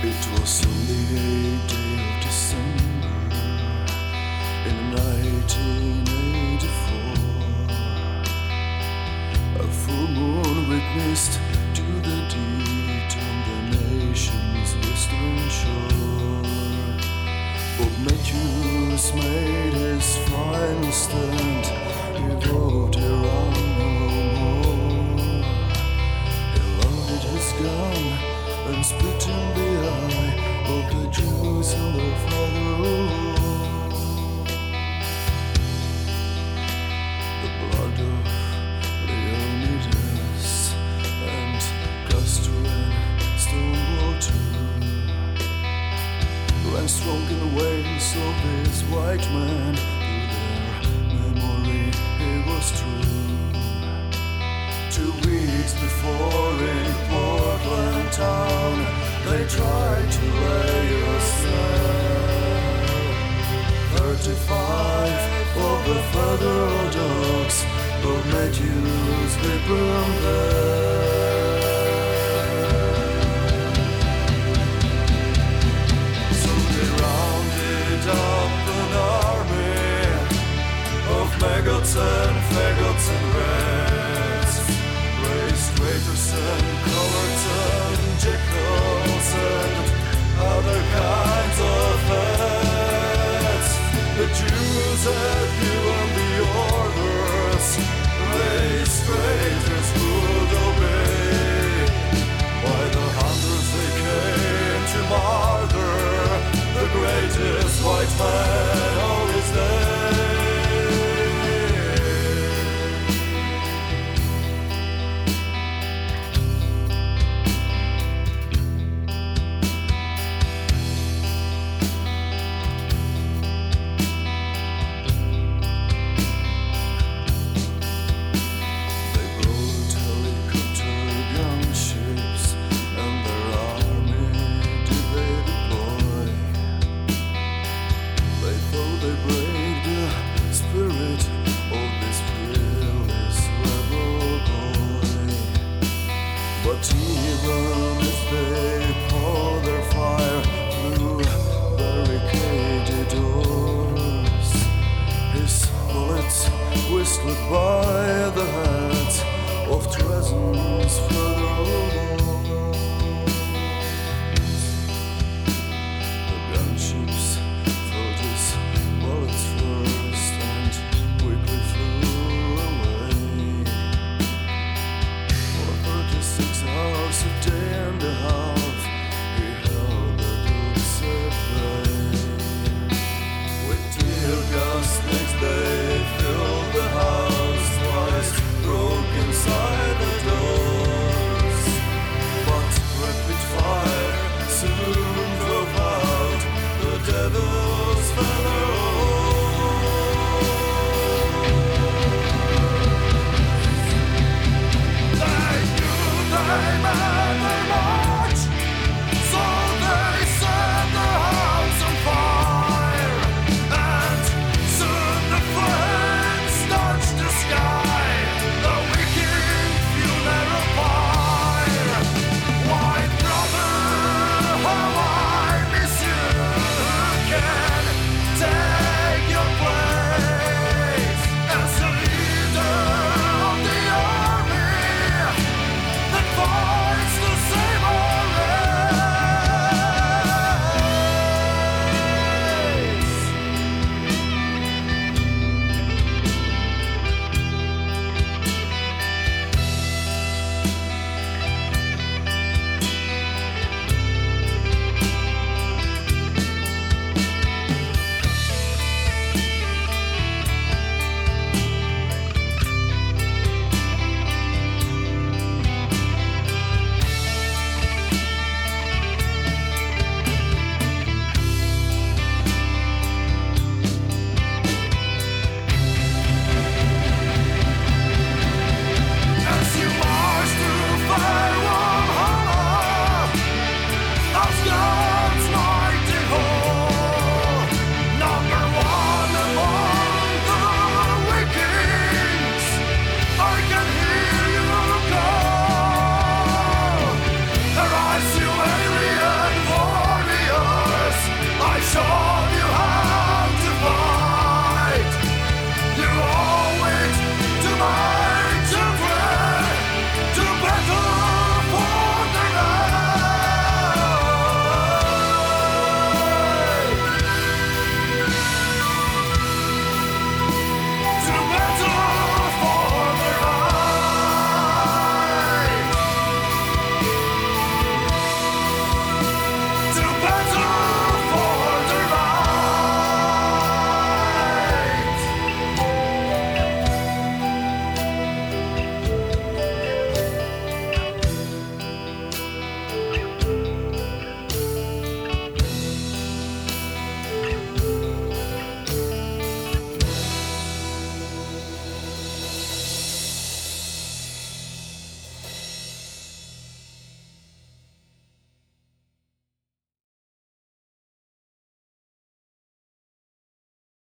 It was only a day of December. white man to their memory it was true. Two weeks before in Portland town, they tried to lay a snare. Thirty-five of the federal dogs, but made use they burned there. Oh. sun. slip by the hands of treasons further along.